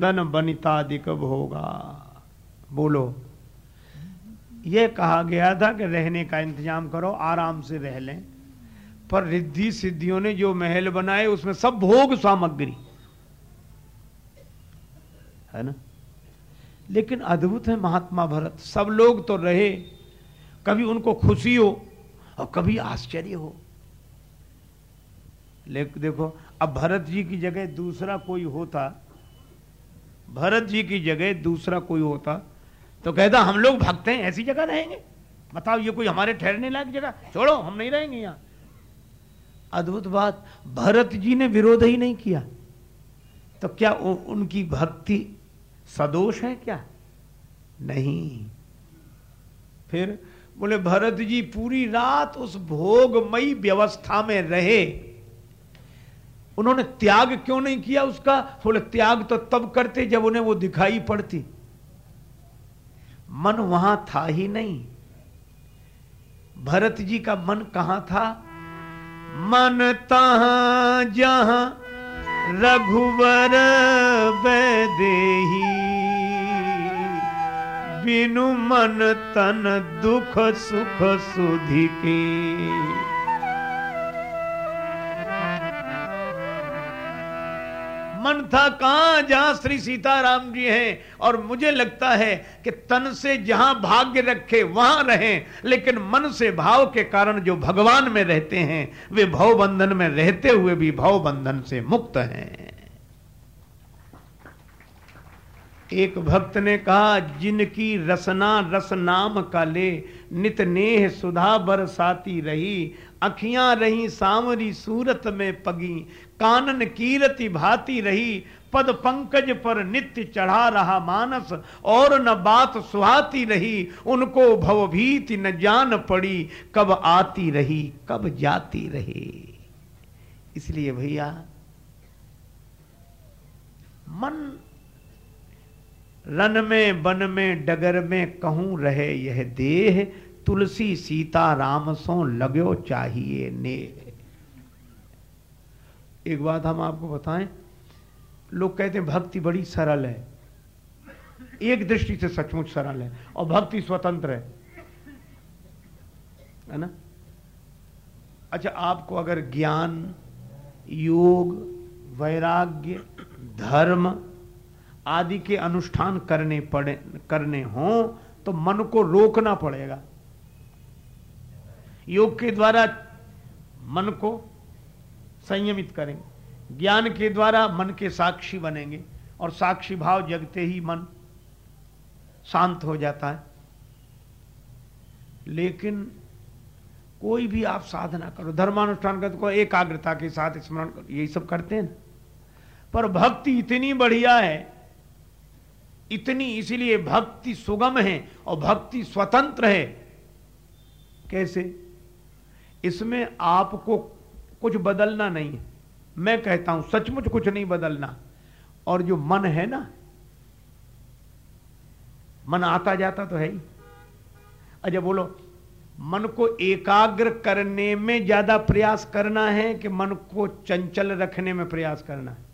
धन बनितादिक होगा बोलो। यह कहा गया था कि रहने का इंतज़ाम करो, आराम से रह लें। पर रिद्धि सिद्धियों ने जो महल बनाए, उसमें सब भोग सामग्री। है ना? लेकिन अद्भुत है महात्मा भरत। सब लोग तो रहे। कभी उनको खुशी हो और कभी आश्चर्य हो। लेकिन देखो, अब भरत जी की जगह दूसरा कोई होता भरत जी की जगह दूसरा कोई होता तो कहता हम लोग भक्त हैं ऐसी जगह रहेंगे? बताओ ये कोई हमारे ठहरने लायक जगह? छोड़ो हम नहीं रहेंगे यहाँ. अद्भुत बात भरत जी ने विरोध ही नहीं किया। तो क्या उ, उनकी भक्ति सदोष है क्या? नहीं। फिर बोले भरत जी पूरी रात उस भोगमयी व्यवस्था में रहे उन्होंने त्याग क्यों नहीं किया उसका? बोले, त्याग तो तब करते जब उन्हें वो दिखाई पड़ती। मन वहाँ था ही नहीं। भरत जी का मन कहाँ था? मन तहा जहाँ रघुवर बैदेही बिनु मन तन दुख सुख सुधि के। मन था, कहाँ जहाँ श्री सीताराम जी हैं? और मुझे लगता है कि तन से जहाँ भाग्य रखे, वहाँ रहें। लेकिन मन से भाव के कारण जो भगवान में रहते हैं, वे भव बंधन में रहते हुए भी भव बंधन से मुक्त हैं। एक भक्त ने कहा, जिनकी रसना रस नाम का ले, नित नेह सुधा बरसाती रही, अखियाँ रही सांवरी सूरत में पगी, कानन कीरति भाती रही, पद पंकज पर नित्य चढ़ा रहा मानस, और न बात सुहाती रही, उनको भवभीति न जान पड़ी, कब आती रही, कब जाती रही। इसलिए भैया, मन रन में बन में, डगर में कहूँ रहे यह देह, तुलसी सीता राम सो लगो चाहिए ने एक बात हम आपको बताएँ, लोग कहते हैं भक्ति बड़ी सरल है। एक दृष्टि से सचमुच सरल है, और भक्ति स्वतंत्र है। है ना? अच्छा आपको अगर ज्ञान, योग, वैराग्य, धर्म आदि के अनुष्ठान करने पड़े, करने हों तो मन को रोकना पड़ेगा। योग के द्वारा मन को संयमित करेंगे। ज्ञान के द्वारा मन के साक्षी बनेंगे और साक्षी भाव जगते ही मन शांत हो जाता है। लेकिन कोई भी आप साधना करो, धर्मानुष्ठान कर को एकाग्रता के साथ स्मरण करो, यही सब करते हैं पर भक्ति इतनी बढ़िया है इतनी इसीलिए भक्ति सुगम है और भक्ति स्वतंत्र है। कैसे? इसमें आपको कुछ बदलना नहीं है। मैं कहता हूँ, सचमुच कुछ नहीं बदलना। और जो मन है ना, मन आता जाता तो है ही। अच्छा बोलो, मन को एकाग्र करने में ज़्यादा प्रयास करना है कि मन को चंचल रखने में प्रयास करना है?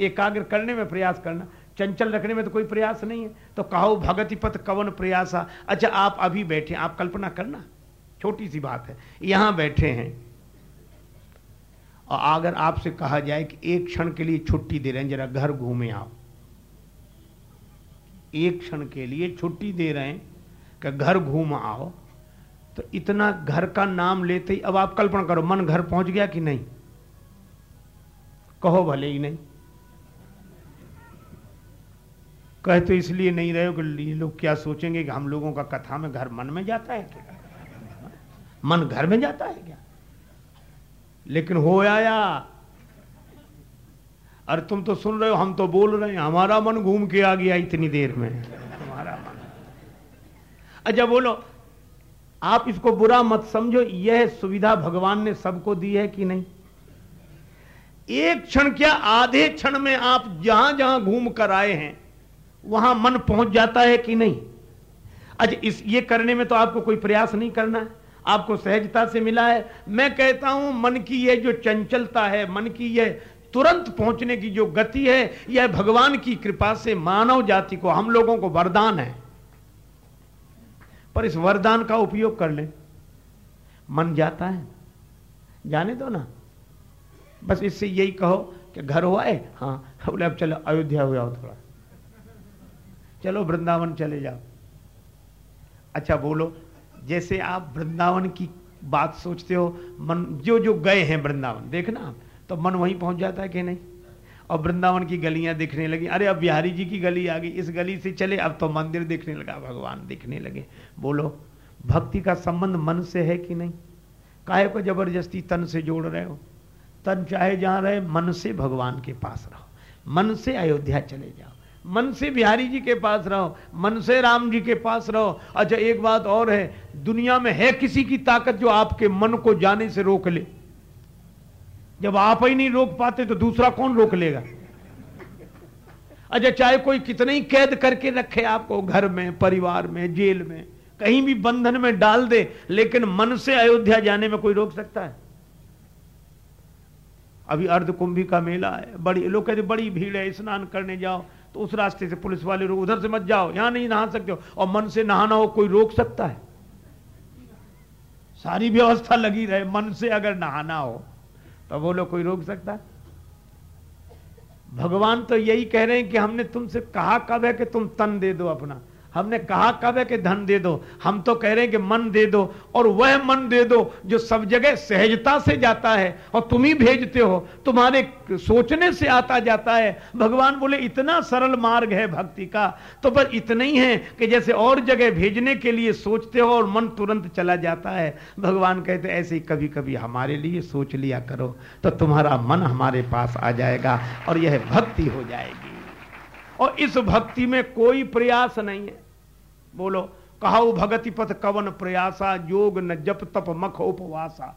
एकाग्र करने में प्रयास करना। चंचल रखने में तो कोई प्रयास नहीं है। तो कहो भगति पथ कवन प्रयासा। अच्छा आप अभी बैठे आप कल्पना करना। छोटी सी बात है, यहाँ बैठे हैं। और अगर आपसे कहा जाए कि एक क्षण के लिए छुट्टी दे रहे हैं, जरा घर घूमे आओ। एक क्षण के लिए छुट्टी दे रहे हैं कि घर घूम आओ। तो इतना घर का नाम लेते ही अब आप कल्पना करो, मन घर पहुँच गया कि नहीं? कहो भले ही नहीं। कहे तो इसलिए नहीं रहे कि ये लोग क्या सोचेंगे कि हम लोगों का कथा में घर मन में जाता है क्या? मन घर में जाता है क्या? लेकिन हो आया। अरे तुम तो सुन रहे हो, हम तो बोल रहे हैं, हमारा मन घूम के आ गया इतनी देर में। तुम्हारा मन। अच्छा बोलो, आप इसको बुरा मत समझो, यह सुविधा भगवान ने सबको दी है कि नहीं? एक क्षण क्या, आधे क्षण में आप जहाँ जहाँ घूम कर आए हैं वहाँ मन पहुँच जाता है कि नहीं? अच्छा इस, ये करने में तो आपको कोई प्रयास नहीं करना है। आपको सहजता से मिला है। मैं कहता हूँ, मन की यह जो चंचलता है, मन की यह तुरंत पहुँचने की जो गति है, यह भगवान की कृपा से मानव जाति को, हम लोगों को वरदान है। पर इस वरदान का उपयोग कर ले। मन जाता है। जाने दो ना। बस इससे यही कहो कि घर हुआ है हाँ बोले, अब चलो, अयोध्या हो जाओ थोड़ा। चलो वृंदावन चले जाओ। अच्छा बोलो, जैसे आप वृंदावन की बात सोचते हो, मन, जो जो गए हैं वृंदावन, देखना तो मन वहीं पहुँच जाता है कि नहीं? और वृंदावन की गलियाँ दिखने लगी, अरे अब बिहारी जी की गली आ गई, इस गली से चले, अब तो मंदिर दिखने लगा, भगवान दिखने लगे। बोलो, भक्ति का संबंध मन से है कि नहीं? काहे को ज़बरदस्ती तन से जोड़ रहे हो? तन चाहे जहाँ रहे, मन से भगवान के पास रहो। मन से अयोध्या चले जाओ। मन से बिहारी जी के पास रहो, मन से राम जी के पास रहो। अच्छा एक बात और है, दुनिया में है किसी की ताकत जो आपके मन को जाने से रोक ले? जब आप ही नहीं रोक पाते तो दूसरा कौन रोक लेगा? अच्छा चाहे कोई कितने ही कैद करके रखे आपको, घर में, परिवार में, जेल में, कहीं भी बंधन में डाल दे, लेकिन मन से अयोध्या जाने में कोई रोक सकता है? अभी अर्ध कुंभी का मेला है, बड़ी, लोग कहते बड़ी भीड़ है, स्नान करने जाओ तो उस रास्ते से पुलिस वाले रोक, उधर से मत जाओ, यहाँ नहीं नहा सकते हो। और मन से नहाना हो, कोई रोक सकता है? सारी व्यवस्था लगी रहे, मन से अगर नहाना हो तो बोलो कोई रोक सकता है? भगवान तो यही कह रहे हैं कि हमने तुमसे कहा कब है कि तुम तन दे दो अपना। हमने कहा, कब है कि धन दे दो? हम तो कह रहे हैं कि मन दे दो, और वह मन दे दो जो सब जगह सहजता से जाता है, और तुम ही भेजते हो, तुम्हारे सोचने से आता जाता है। भगवान बोले, इतना सरल मार्ग है भक्ति का तो बस इतना ही है कि जैसे और जगह भेजने के लिए सोचते हो और मन तुरंत चला जाता है। भगवान कहते, ऐसे ही कभी कभी हमारे लिए सोच लिया करो तो तुम्हारा मन हमारे पास आ जाएगा, और यह भक्ति हो जाएगी। और इस भक्ति में कोई प्रयास नहीं है। बोलो कहा भगति पथ कवन प्रयासा, योग न जप तप मख उपवासा।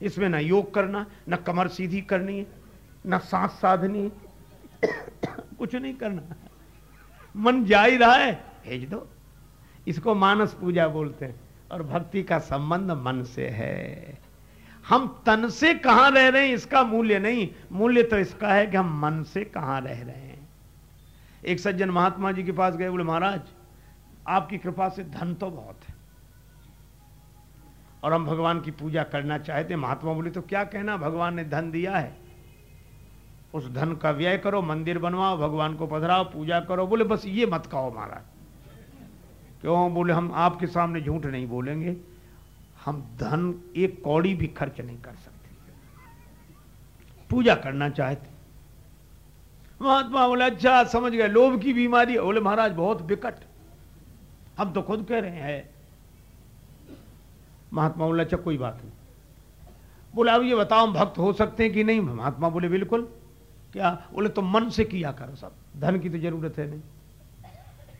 इसमें न योग करना, न कमर सीधी करनी है न सांस साधनी, कुछ नहीं करना। मन जा ही रहा है, भेज दो। इसको मानस पूजा बोलते हैं, और भक्ति का संबंध मन से है। हम तन से कहाँ रह रहे हैं, इसका मूल्य नहीं। मूल्य तो इसका है कि हम मन से कहाँ रह रहे हैं। एक सज्जन महात्मा जी के पास गए, बोले, महाराज, आपकी कृपा से धन तो बहुत है। और हम भगवान की पूजा करना चाहते, महात्मा बोले तो क्या कहना, भगवान ने धन दिया है? उस धन का व्यय करो, मंदिर बनवाओ, भगवान को पधराओ, पूजा करो। बोले, बस ये मत कहो, महाराज। क्यों? बोले, हम आपके सामने झूठ नहीं बोलेंगे। हम धन, एक कौड़ी भी खर्च नहीं कर सकते। पूजा करना चाहते। महात्मा बोले अच्छा समझ गए, लोभ की बीमारी बोले, महाराज, बहुत विकट। हम तो खुद कह रहे हैं। महात्मा बोले अच्छा कोई बात नहीं। बोले, अब ये बताओ, हम भक्त हो सकते हैं कि नहीं? महात्मा बोले, बिल्कुल। क्या? बोले तो मन से किया करो सब। धन की तो ज़रूरत है नहीं।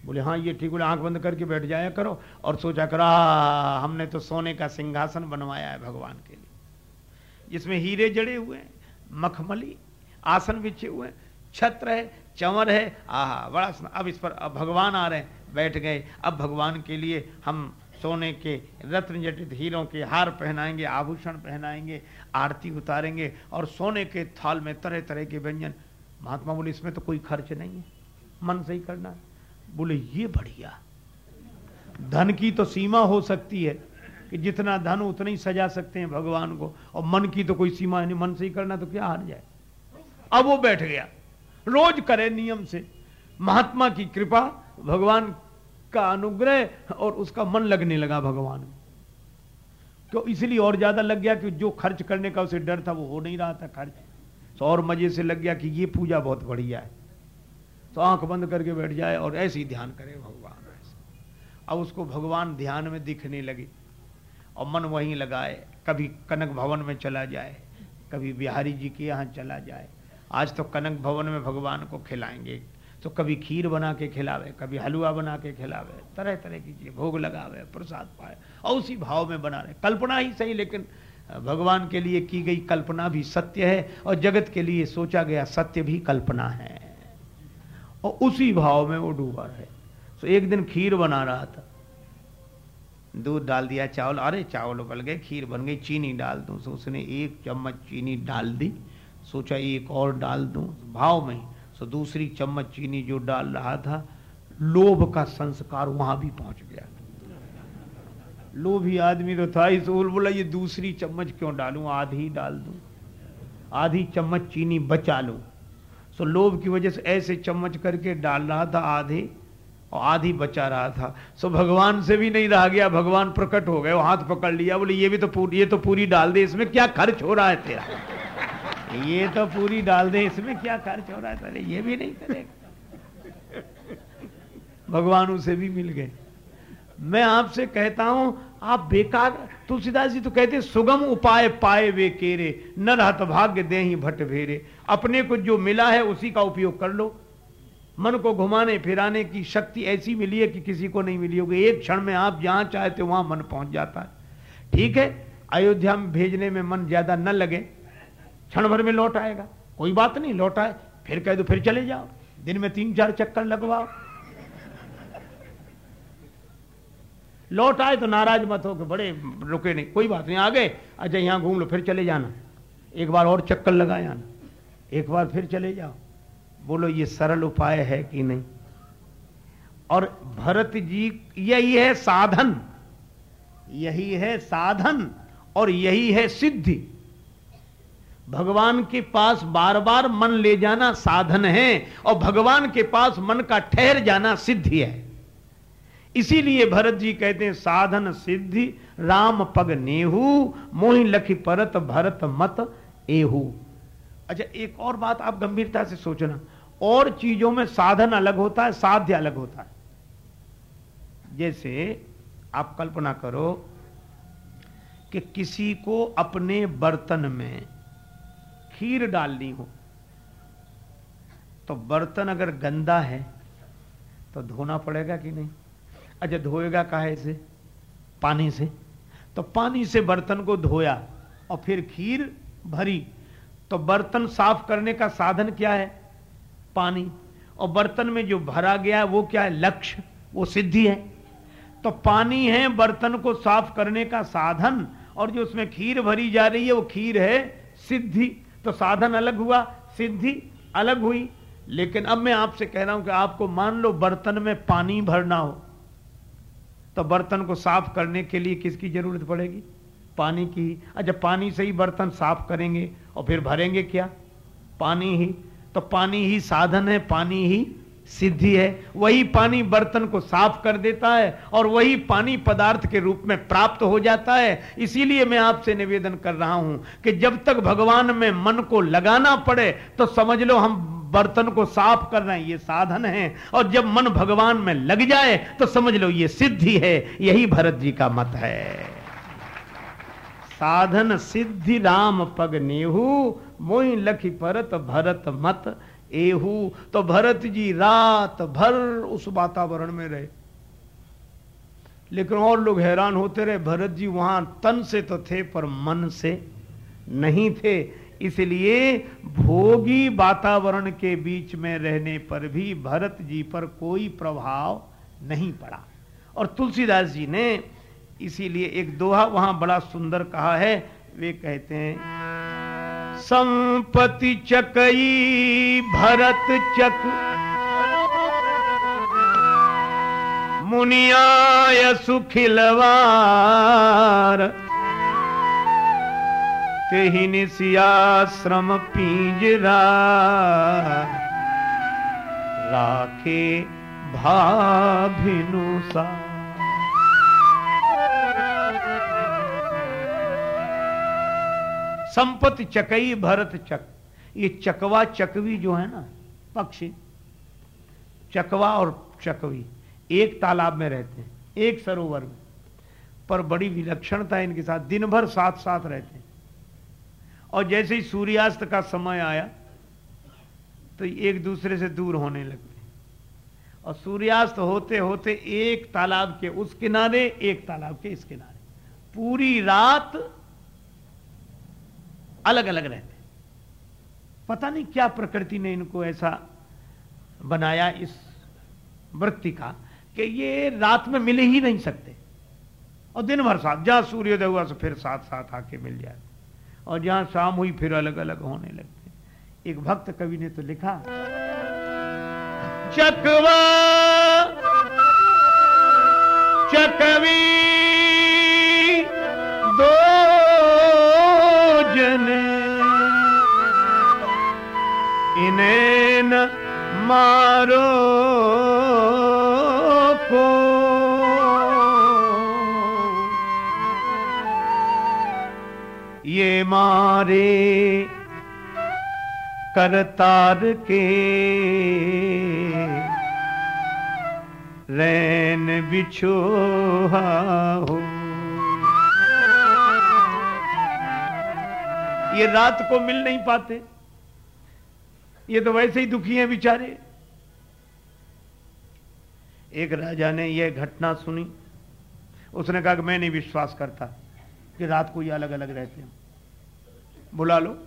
बोले हाँ ये ठीक। बोले, आँख बंद करके बैठ जाया करो और सोचा करो हमने तो सोने का सिंहासन बनवाया है भगवान के लिए। जिसमें हीरे जड़े हुए मखमली, आसन बिछे हुए हैं छत्र है चंवर है, आहा, बड़ा अब इस पर अब भगवान आ रहे हैं, बैठ गए। अब भगवान के लिए हम सोने के रत्न जटित हीरों के हार पहनाएँगे, आभूषण पहनाएँगे, आरती उतारेंगे और सोने के थाल में तरह तरह के व्यंजन। महात्मा बोले, इसमें तो कोई खर्च नहीं है, मन से ही करना बोले, ये बढ़िया। धन की तो सीमा हो सकती है कि जितना धन उतना ही सजा सकते हैं भगवान को, और मन की तो कोई सीमा नहीं, मन से ही करना तो क्या हार जाए। अब वो बैठ गया। रोज करे नियम से। महात्मा की कृपा, भगवान का अनुग्रह और उसका मन लगने लगा भगवान। तो इसलिए और ज़्यादा लग गया कि जो खर्च करने का उसे डर था, वो हो नहीं रहा था खर्च। तो और मज़े से लग गया कि ये पूजा बहुत बढ़िया है। तो आँख बंद करके बैठ जाए और ऐसे ही ध्यान करे भगवान ऐसे। अब उसको भगवान ध्यान में दिखने लगे और मन वहीं लगाए। कभी कनक भवन में चला जाए, कभी बिहारी जी के यहाँ चला जाए आज तो कनक भवन में भगवान को खिलाएँगे तो कभी खीर बना के खिलावे, कभी हलवा बना के खिलावे तरह तरह की चीज़, भोग लगावे, प्रसाद पाए, और उसी भाव में बना रहे। कल्पना ही सही, लेकिन भगवान के लिए की गई कल्पना भी सत्य है, और जगत के लिए सोचा गया सत्य भी कल्पना है। और उसी भाव में वो डूबा रहे। तो एक दिन खीर बना रहा था। दूध डाल दिया, चावल, अरे चावल उबल गए, खीर बन गई, चीनी डाल दूँ तो उसने एक चम्मच चीनी डाल दी सोचा एक और डाल दूँ, भाव में सो दूसरी चम्मच चीनी जो डाल रहा था, लोभ का संस्कार वहाँ भी पहुँच गया। लोभी आदमी तो था इस बोला, ये दूसरी चम्मच क्यों डालूं? आधी डाल दूँ। आधी चम्मच चीनी बचा लूँ। सो लोभ की वजह से ऐसे चम्मच करके डाल रहा था, आधे, और आधी बचा रहा था। सो भगवान से भी नहीं रहा गया, भगवान प्रकट हो गए हाथ पकड़ लिया, बोले, ये भी तो पूरी, ये तो पूरी डाल दे, इसमें क्या खर्च हो रहा है तेरा? ये तो पूरी डाल दे, इसमें क्या खर्च हो रहा है? तेरे ये भी नहीं करेगा भगवान उसे भी मिल गए। मैं आपसे कहता हूँ, आप बेकार, तुलसीदास जी तो कहते सुगम उपाय पाए वे केरे न रहत भाग्य दे ही भट्ट भेरे। अपने को जो मिला है, उसी का उपयोग कर लो। मन को घुमाने फिराने की शक्ति ऐसी मिली है कि किसी को नहीं मिली होगी। एक क्षण में आप जहाँ चाहते वहाँ मन पहुँच जाता है। ठीक है? अयोध्या में भेजने में मन ज़्यादा न लगे। क्षण भर में लौट आएगा। कोई बात नहीं, लौट आए, फिर कह दो, फिर चले जाओ। दिन में तीन चार चक्कर लगवाओ। लौट आए तो नाराज़ मत हो कि बड़े रुके नहीं। कोई बात नहीं, आ गए। अच्छा यहाँ घूम लो, फिर चले जाना। एक बार और चक्कर लगा जाना एक बार फिर चले जाओ। बोलो, ये सरल उपाय है कि नहीं? और भरत जी, यही है साधन। यही है साधन और यही है सिद्धि। भगवान के पास बार बार मन ले जाना साधन है और भगवान के पास मन का ठहर जाना सिद्धि है। इसीलिए भरत जी कहते हैं, साधन सिद्धि, राम पग नेहू, मोहि लखी परत, भरत मत एहू। अच्छा एक और बात आप गंभीरता से सोचना। और चीज़ों में साधन अलग होता है, साध्य अलग होता है। जैसे आप कल्पना करो कि किसी को अपने बर्तन में खीर डालनी हो। तो बर्तन अगर गंदा है तो धोना पड़ेगा कि नहीं? अच्छा धोएगा काहे से? पानी से। तो पानी से बर्तन को धोया और फिर खीर भरी। तो बर्तन साफ़ करने का साधन क्या है? पानी। और बर्तन में जो भरा गया है, वो क्या है? लक्ष्य। वो सिद्धि है। तो पानी है बर्तन को साफ़ करने का साधन और जो उसमें खीर भरी जा रही है, वो खीर है सिद्धि। तो साधन अलग हुआ, सिद्धि अलग हुई। लेकिन अब मैं आपसे कह रहा हूँ कि आपको मान लो बर्तन में पानी भरना हो तो बर्तन को साफ़ करने के लिए किसकी ज़रूरत पड़ेगी? पानी की अच्छा पानी से ही बर्तन साफ़ करेंगे और फिर भरेंगे क्या? पानी ही। तो पानी ही साधन है, पानी ही सिद्धि है, वही पानी बर्तन को साफ़ कर देता है और वही पानी पदार्थ के रूप में प्राप्त हो जाता है। इसीलिए मैं आपसे निवेदन कर रहा हूँ कि जब तक भगवान में मन को लगाना पड़े तो समझ लो हम बर्तन को साफ़ कर रहे हैं, ये साधन है। और जब मन भगवान में लग जाए तो समझ लो ये सिद्धि है, यही भरत जी का मत है। साधन सिद्धि राम पग नेहू, मोहि लखी परत भरत मत। एहू तो भरत जी रात भर उस वातावरण में रहे। लेकिन और लोग हैरान होते रहे, भरत जी वहाँ तन से तो थे, पर मन से नहीं थे। इसलिए भोगी वातावरण के बीच में रहने पर भी भरत जी पर कोई प्रभाव नहीं पड़ा। और तुलसीदास जी ने इसीलिए एक दोहा वहाँ बड़ा सुंदर कहा है, वे कहते हैं संपति चकई भरत चक। मुनियाय सुखिलवार। ही निश्रम पीजरा। राखे भाभिनुसा संपत्ति चकई भरत चक। ये चकवा चकवी जो है ना, पक्षी, चकवा और चकवी, एक तालाब में रहते हैं, एक सरोवर में, पर बड़ी विलक्षणता इनके साथ दिन भर साथ साथ रहते हैं। और जैसे ही सूर्यास्त का समय आया तो एक दूसरे से दूर होने लगते और सूर्यास्त होते होते एक तालाब के उस किनारे, एक तालाब के इस किनारे। पूरी रात अलग अलग रहते पता नहीं क्या प्रकृति ने इनको ऐसा बनाया इस वृत्ति का कि ये रात में मिल ही नहीं सकते। और दिन भर साथ, जहाँ सूर्योदय हुआ तो फिर साथ साथ आके मिल जाए। और जहाँ शाम हुई फिर अलग अलग होने लगते एक भक्त कवि ने तो लिखा, चकवा चकवी दो इन्हें न मारो को ये मारे करतार के रैन बिछोहा हो। ये रात को मिल नहीं पाते। ये तो वैसे ही दुखी हैं बेचारे। एक राजा ने यह घटना सुनी। उसने कहा कि मैं नहीं विश्वास करता कि रात को ये अलग अलग रहते हैं। बुला लो।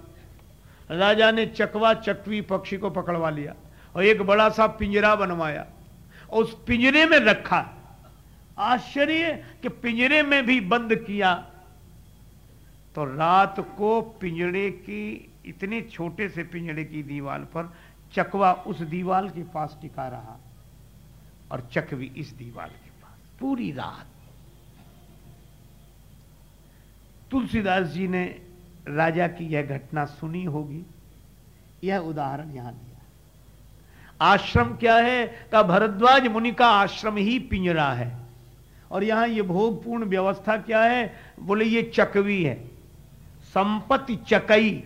राजा ने चकवा चकवी पक्षी को पकड़वा लिया और एक बड़ा सा पिंजरा बनवाया। और उस पिंजरे में रखा। आश्चर्य कि पिंजरे में भी बंद किया। तो रात को पिंजरे की इतने छोटे से पिंजरे की दीवार पर चकवा उस दीवार के पास टिका रहा और चकवी इस दीवार के पास पूरी रात। तुलसीदास जी ने राजा की यह घटना सुनी होगी। यह उदाहरण यहाँ दिया। आश्रम क्या है? का भरद्वाज मुनि का आश्रम ही पिंजरा है। और यहाँ यह भोगपूर्ण व्यवस्था क्या है? बोले, ये चकवी है। संपत्ति चकई।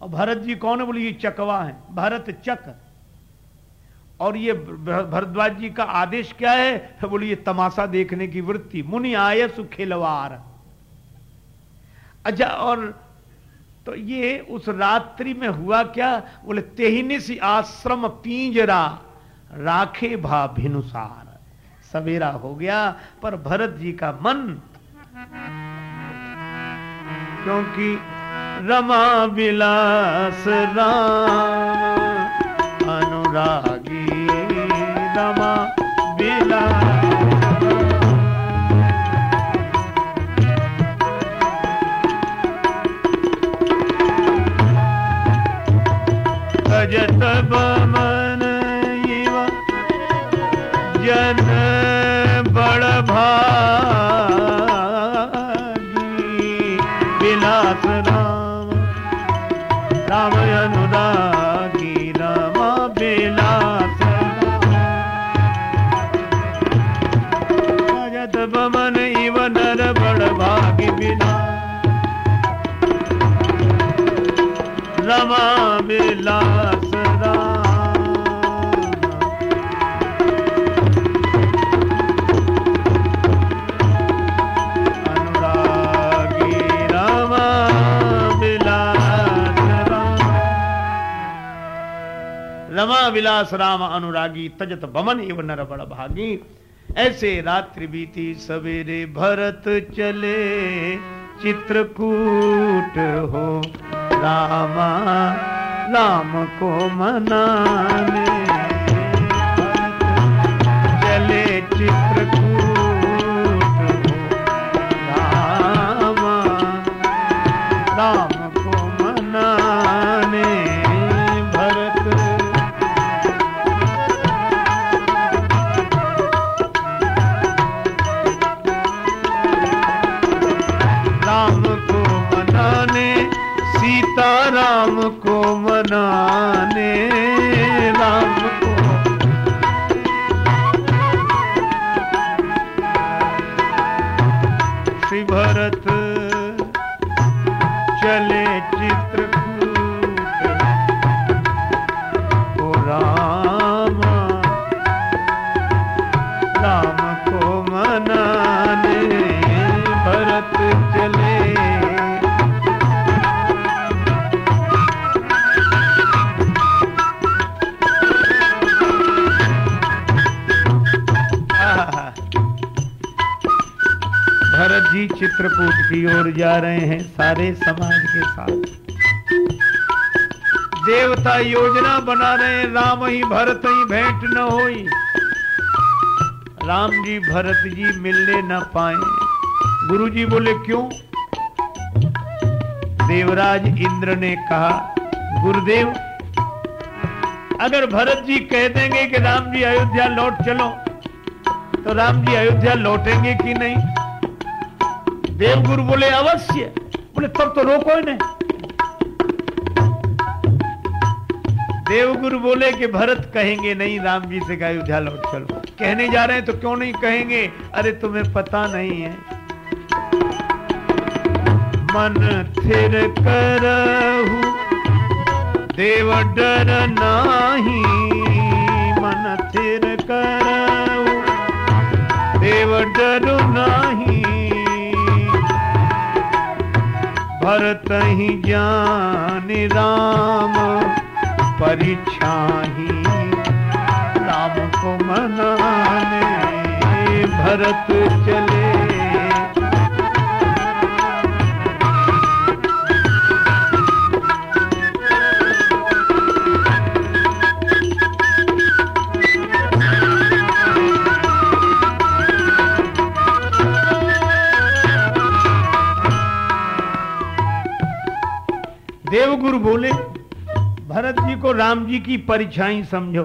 और भरत जी कौन है? बोले, ये चकवा है। भरत चक। और ये भरद्वाज जी का आदेश क्या है? बोले, ये तमाशा देखने की वृत्ति। मुनि आय सुखेलवार। अच्छा और तो ये उस रात्रि में हुआ क्या? बोले तेहनिस आश्रम पींजरा, राखे भा भिनुसार सवेरा हो गया, पर भरत जी का मन, क्योंकि रमा विलास राम अनुरागी रमा। रमा राम अनुरागी तजत बमन एवं नर बड़ भागी। ऐसे रात्रि बीती सवेरे भरत चले, चित्रकूट हो। रामा राम को मनाने। चले चित्रकूट जा रहे हैं सारे समाज के साथ। देवता योजना बना रहे हैं, राम ही भरत ही भेंट न होई। राम जी, भरत जी मिलने न पाए। गुरु जी बोले, क्यों? देवराज इंद्र ने कहा, गुरुदेव, अगर भरत जी कह देंगे कि राम जी अयोध्या लौट चलो तो राम जी अयोध्या लौटेंगे कि नहीं? देवगुरु बोले अवश्य। बोले, तब तो रोको ही नहीं देवगुरु बोले कि भरत कहेंगे, नहीं, राम जी से अयोध्या लौट चलो। कहने जा रहे हैं तो क्यों नहीं कहेंगे? अरे, तुम्हें पता नहीं है। मन थिर करहू, देव डर नाही। मन थिर करहू, देव डर नाही। भरत ही ज्ञान राम परीक्षा ही राम को मनाने। भरत चले राम जी की परीक्षाएँ समझो।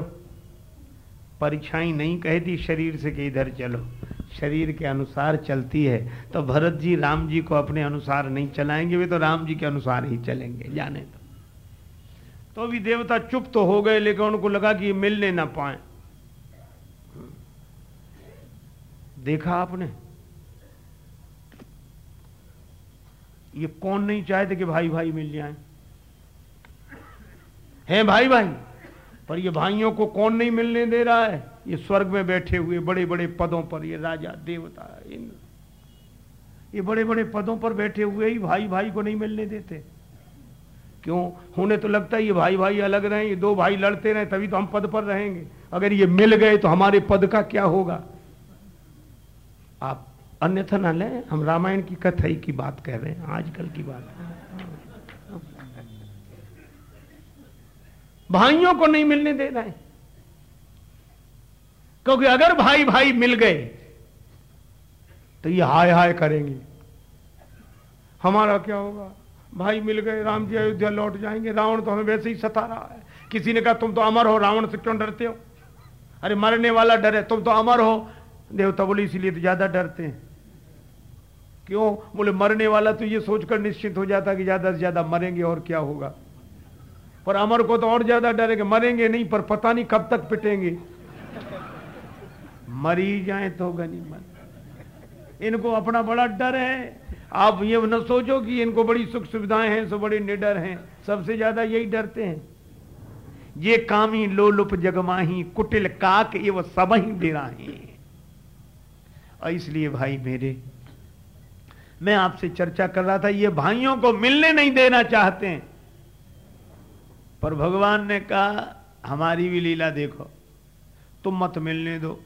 परीक्षाएँ नहीं कहती शरीर से कि इधर चलो। शरीर के अनुसार चलती है। तो भरत जी राम जी को अपने अनुसार नहीं चलाएँगे, वे तो राम जी के अनुसार ही चलेंगे, जाने तो तो भी देवता चुप तो हो गए, लेकिन उनको लगा कि मिलने ना पाए। देखा आपने? ये कौन नहीं चाहते कि भाई भाई मिल जाएँ? हैं भाई भाई, पर ये भाइयों को कौन नहीं मिलने दे रहा है? ये स्वर्ग में बैठे हुए बड़े बड़े पदों पर ये राजा, देवता इंद्र ये बड़े बड़े पदों पर बैठे हुए ही भाई भाई को नहीं मिलने देते। क्यों? होने तो लगता है ये भाई भाई अलग रहे, ये दो भाई लड़ते रहे, तभी तो हम पद पर रहेंगे। अगर ये मिल गए तो हमारे पद का क्या होगा? आप अन्यथा ना लें, हम रामायण की कथा की बात कह रहे हैं, आजकल की बात। भाइयों को नहीं मिलने दे रहे क्योंकि अगर भाई भाई मिल गए तो ये हाय हाय करेंगे। हमारा क्या होगा? भाई मिल गए, राम जी अयोध्या लौट जाएँगे। रावण तो हमें वैसे ही सता रहा है। किसी ने कहा, तुम तो अमर हो, रावण से क्यों डरते हो? अरे, मरने वाला डरे तुम तो अमर हो। देवता बोले, इसीलिए तो ज़्यादा डरते हैं। क्यों? बोले, मरने वाला तो ये सोचकर निश्चित हो जाता कि ज़्यादा से ज़्यादा मरेंगे, और क्या होगा? पर अमर को तो और ज़्यादा डरेंगे मरेंगे नहीं, पर पता नहीं कब तक पिटेंगे। मरी जाए तो गनीमत इनको अपना बड़ा डर है। आप ये न सोचो कि इनको बड़ी सुख सुविधाएँ हैं, सो बड़े निडर हैं। सबसे ज़्यादा यही डरते हैं। ये कामी लोलुप जगमाही, कुटिल काक ये वो सब ही डेराही और इसलिए भाई मेरे, मैं आपसे चर्चा कर रहा था, ये भाइयों को मिलने नहीं देना चाहते हैं। पर भगवान ने कहा, हमारी भी लीला देखो, तुम मत मिलने दो।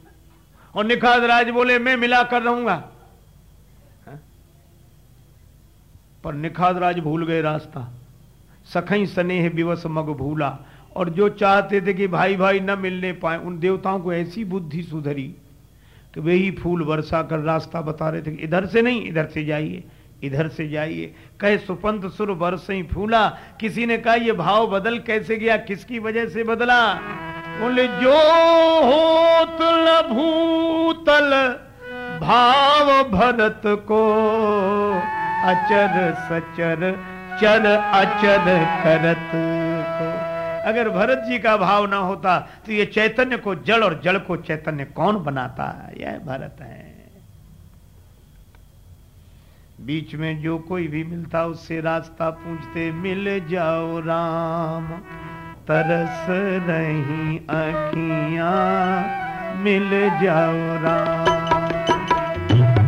और निखाद राज बोले, मैं मिला कर रहूँगा। पर निखाद राज भूल गए रास्ता। सखई स्नेह विवश मग भूला। और जो चाहते थे कि भाई भाई न मिलने पाए, उन देवताओं को ऐसी बुद्धि सुधरी कि वे ही फूल वर्षा कर रास्ता बता रहे थे इधर से नहीं, इधर से जाइए। इधर से जाइए। कहे सुपंत सुर बरस ही फूला। किसी ने कहा, ये भाव बदल कैसे गया? किसकी वजह से बदला? बोले, जो हो तल भूतल, भाव भरत को अचर सचर, चर अचर करत को। अगर भरत जी का भाव ना होता तो ये चैतन्य को जड़ और जड़ को चैतन्य कौन बनाता? है यह भरत है। बीच में जो कोई भी मिलता उससे रास्ता पूछते, मिल जाओ राम, तरस रही अखियाँ, मिल जाओ राम,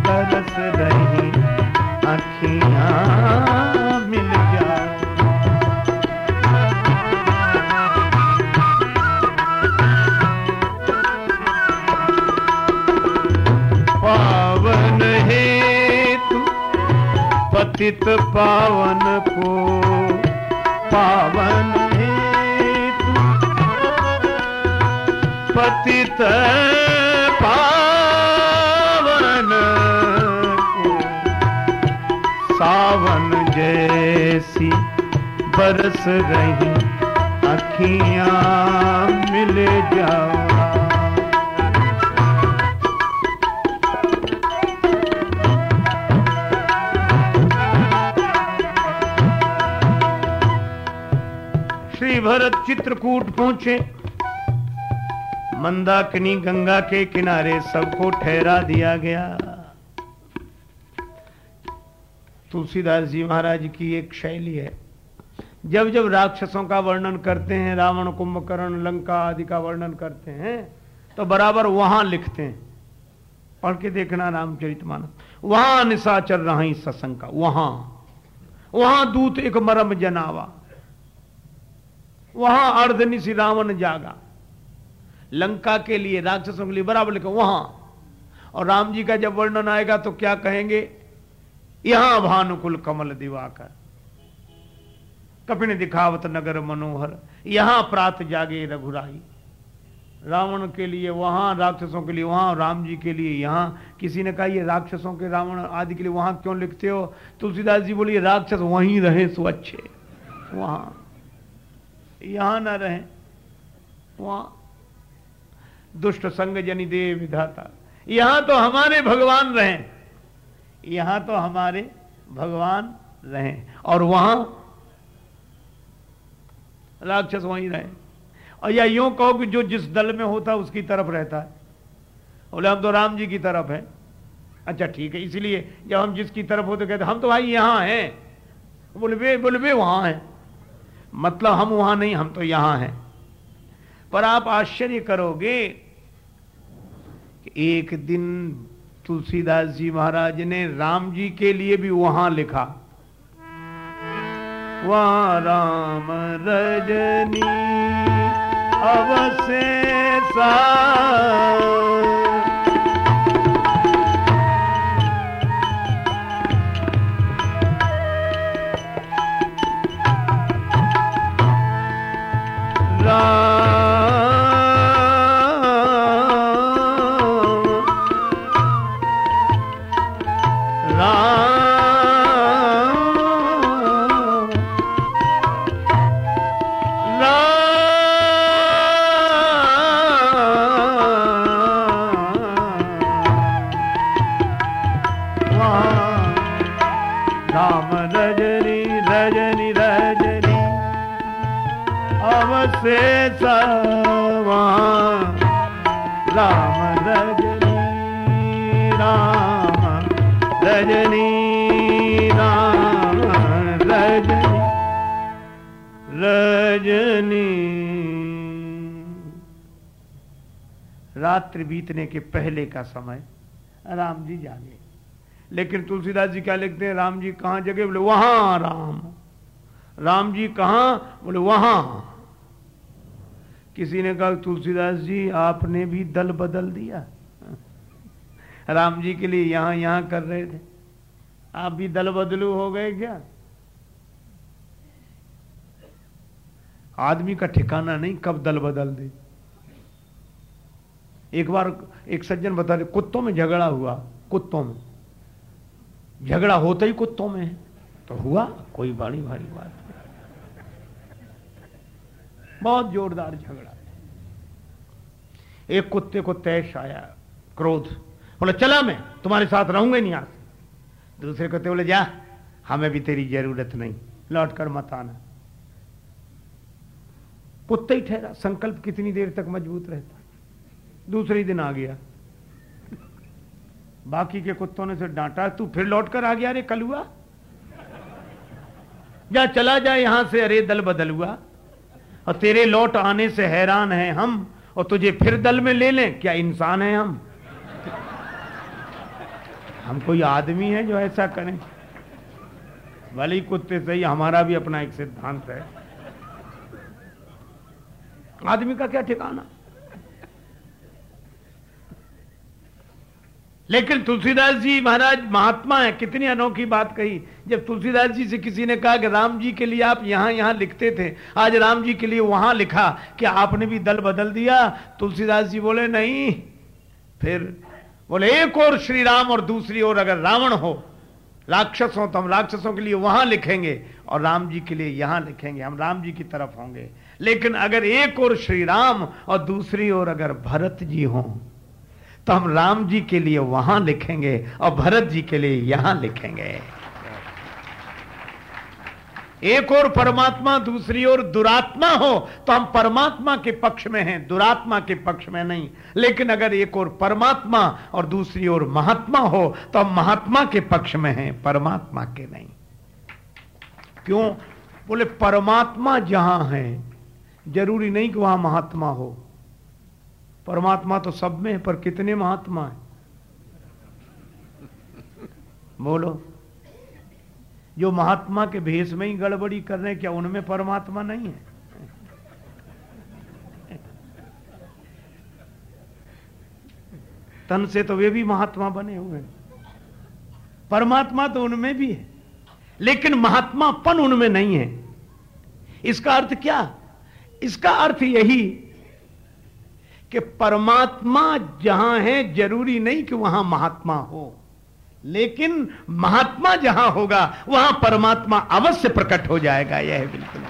तरस रही अखियाँ। पतित पावन को। पावन है तू पतित पावन को। सावन जैसी बरस रही आखियाँ मिल जाओ भरत चित्रकूट पहुँचे। मंदाकिनी गंगा के किनारे सबको ठहरा दिया गया। तुलसीदास जी महाराज की एक शैली है। जब जब राक्षसों का वर्णन करते हैं, रावण कुंभकर्ण, लंका आदि का वर्णन करते हैं तो बराबर वहाँ लिखते हैं। पढ़ के देखना रामचरित मानस। वहाँ निशाचर रहा सत्संग का। वहाँ। वहाँ दूत एक मरम जनावा। वहाँ अर्धनिशी रावण जागा। लंका के लिए राक्षसों के लिए बराबर लिखो, वहाँ। और राम जी का जब वर्णन आएगा तो क्या कहेंगे? यहाँ भानुकुल कमल दिवाकर। कपिन दिखावत नगर मनोहर, यहाँ प्रात जागे रघुराई। रावण के लिए वहाँ, राक्षसों के लिए वहाँ, राम जी के लिए यहाँ। किसी ने कहा, ये राक्षसों के रावण आदि के लिए वहाँ क्यों लिखते हो? तुलसीदास जी बोलिए राक्षस वहीं रहे, सो अच्छे। वहाँ। यहाँ ना रहे। वहाँ। दुष्ट संग जनी देव विधाता। यहाँ तो हमारे भगवान रहे। यहाँ तो हमारे भगवान रहे। और वहाँ राक्षस वहीं रहे। और या यूँ कहो कि जो जिस दल में होता उसकी तरफ़ रहता है। बोले हम तो राम जी की तरफ़ है। अच्छा ठीक है इसलिए जब हम जिसकी तरफ़ होते कहते हम तो भाई यहाँ हैं। बोले वे बोले वे वहाँ हैं। मतलब हम वहाँ नहीं, हम तो यहाँ हैं। पर आप आश्चर्य करोगे कि एक दिन तुलसीदास जी महाराज ने राम जी के लिए भी वहाँ लिखा। वहाँ राम रजनी अवशेषा। राम राम रजनी राम रजनी राम रजनी रजनी। रात्रि बीतने के पहले का समय। राम जी जागे। लेकिन तुलसीदास जी क्या लिखते हैं? राम जी कहाँ जगे? बोले, वहाँ, राम। राम जी कहाँ? बोले, वहाँ। किसी ने कहा, तुलसीदास जी, आपने भी दल बदल दिया। राम जी के लिए यहाँ यहाँ कर रहे थे। आप भी दल बदलू हो गए क्या? आदमी का ठिकाना नहीं, कब दल बदल दे। एक बार एक सज्जन बता रहे, कुत्तों में झगड़ा हुआ, कुत्तों में। झगड़ा होता ही कुत्तों में है। तो हुआ, कोई बड़ी भारी बात। बहुत जोरदार झगड़ा एक कुत्ते को तैश आया, क्रोध। बोले, चला मैं, तुम्हारे साथ रहूँगा नहीं आज। दूसरे कुत्ते बोले, जा, हमें भी तेरी ज़रूरत नहीं, लौट कर मत आना। कुत्ते ही ठहरा, संकल्प कितनी देर तक मज़बूत रहता। दूसरे दिन आ गया। बाकी के कुत्तों ने से डांटा, तू फिर लौट कर आ गया, अरे कल हुआ जा, चला जा, यहाँ से, अरे दल बदल हुआ और तेरे लौट आने से हैरान हैं हम, और तुझे फिर दल में ले लें, क्या इंसान है हम? हम कोई आदमी है जो ऐसा करें। भले ही कुत्ते सही हमारा भी अपना एक सिद्धांत है। आदमी का क्या ठिकाना? लेकिन तुलसीदास जी महाराज, महात्मा है, कितनी अनोखी बात कही। जब तुलसीदास जी से किसी ने कहा कि राम जी के लिए आप यहाँ यहाँ लिखते थे, आज राम जी के लिए वहाँ लिखा कि आपने भी दल बदल दिया, तुलसीदास जी बोले, नहीं। फिर बोले, एक और श्री राम और दूसरी ओर अगर रावण हो, राक्षस हो तो हम राक्षसों के लिए वहाँ लिखेंगे और राम जी के लिए यहाँ लिखेंगे, हम राम जी की तरफ़ होंगे। लेकिन अगर एक और श्री राम और दूसरी ओर अगर भरत जी हों तो हम राम जी के लिए वहाँ लिखेंगे और भरत जी के लिए यहाँ लिखेंगे। एक और परमात्मा, दूसरी ओर दुरात्मा हो तो हम परमात्मा के पक्ष में हैं, दुरात्मा के पक्ष में नहीं। लेकिन अगर एक और परमात्मा और दूसरी ओर महात्मा हो तो हम महात्मा के पक्ष में हैं, परमात्मा के नहीं। क्यों? बोले, परमात्मा जहाँ है, ज़रूरी नहीं कि वहाँ महात्मा हो। परमात्मा तो सब में है, पर कितने महात्मा है? बोलो। जो महात्मा के भेष में ही गड़बड़ी कर रहे हैं, क्या उनमें परमात्मा नहीं है? तन से तो वे भी महात्मा बने हुए हैं। परमात्मा तो उनमें भी है, लेकिन महात्मापन उनमें नहीं है। इसका अर्थ क्या? इसका अर्थ यही कि परमात्मा जहाँ है, ज़रूरी नहीं कि वहाँ महात्मा हो। लेकिन महात्मा जहाँ होगा, वहाँ परमात्मा अवश्य प्रकट हो जाएगा, यह बिल्कुल।